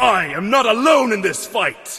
I am not alone in this fight!